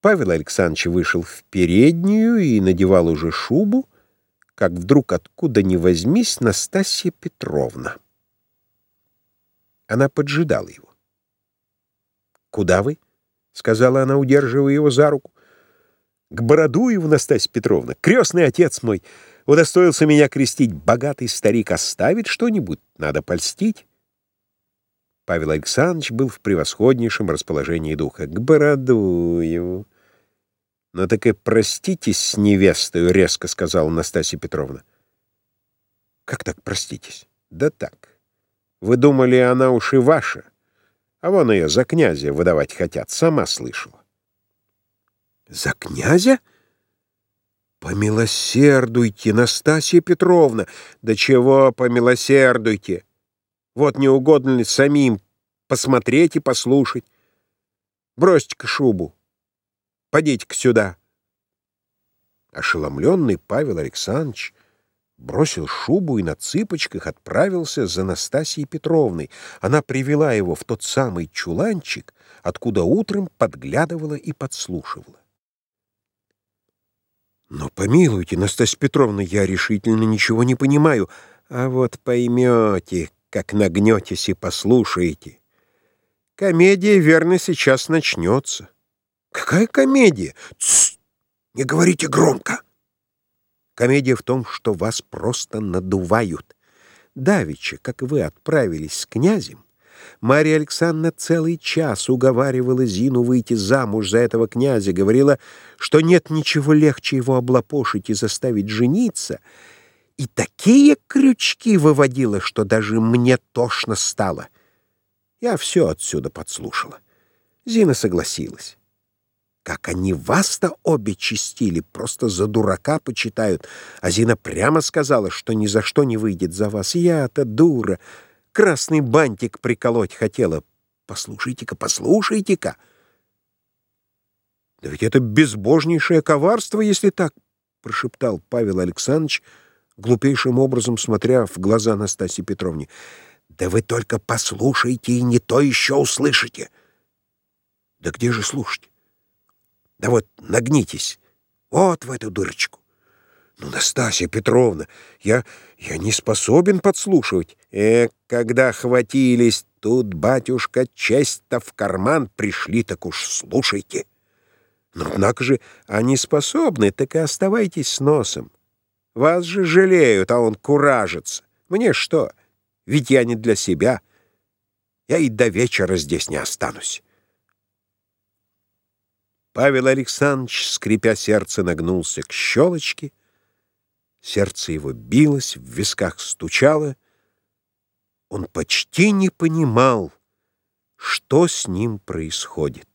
Павел Александрович вышел в переднюю и надевал уже шубу, как вдруг откуда ни возьмись Настасья Петровна. Она поджидала его. «Куда вы?» — сказала она, удерживая его за руку. «К Бородуеву, Настасья Петровна, крестный отец мой, удостоился меня крестить. Богатый старик оставит что-нибудь, надо польстить». Павел Александрович был в превосходнейшем расположении духа. «К Бородуеву!» «Ну так и проститесь с невестой», — резко сказала Настасья Петровна. «Как так проститесь?» «Да так. Вы думали, она уж и ваша, а вон ее за князя выдавать хотят, сама слышала». «За князя?» «Помилосердуйте, Настасья Петровна!» «Да чего помилосердуйте? Вот не угодно ли самим посмотреть и послушать? Бросьте-ка шубу!» Подите-ка сюда!» Ошеломленный Павел Александрович бросил шубу и на цыпочках отправился за Настасьей Петровной. Она привела его в тот самый чуланчик, откуда утром подглядывала и подслушивала. «Но помилуйте, Настасья Петровна, я решительно ничего не понимаю. А вот поймете, как нагнетесь и послушаете. Комедия, верно, сейчас начнется». Какая комедия? Тссс! Не говорите громко. Комедия в том, что вас просто надувают. Давича, как вы отправились с князем, Марья Александровна целый час уговаривала Зину выйти замуж за этого князя, говорила, что нет ничего легче его облапошить и заставить жениться, и такие крючки выводила, что даже мне тошно стало. Я все отсюда подслушала. Зина согласилась. Как они вас-то обе чистили, просто за дурака почитают. А Зина прямо сказала, что ни за что не выйдет за вас. Я-то дура. Красный бантик приколоть хотела. Послушайте-ка, послушайте-ка. Да ведь это безбожнейшее коварство, если так, прошептал Павел Александрович, глупейшим образом смотря в глаза Настасье Петровне. Да вы только послушайте и не то еще услышите. Да где же слушать? Да вот нагнитесь. Вот в эту дырочку. Ну, Настасья Петровна, я, я не способен подслушивать. Э, когда хватились, тут, батюшка, честь-то в карман пришли, так уж слушайте. Ну, однако же, они способны, так и оставайтесь с носом. Вас же жалеют, а он куражится. Мне что? Ведь я не для себя. Я и до вечера здесь не останусь. Павел Александрович, скрипя сердце, нагнулся к щелочке. Сердце его билось, в висках стучало. Он почти не понимал, что с ним происходит.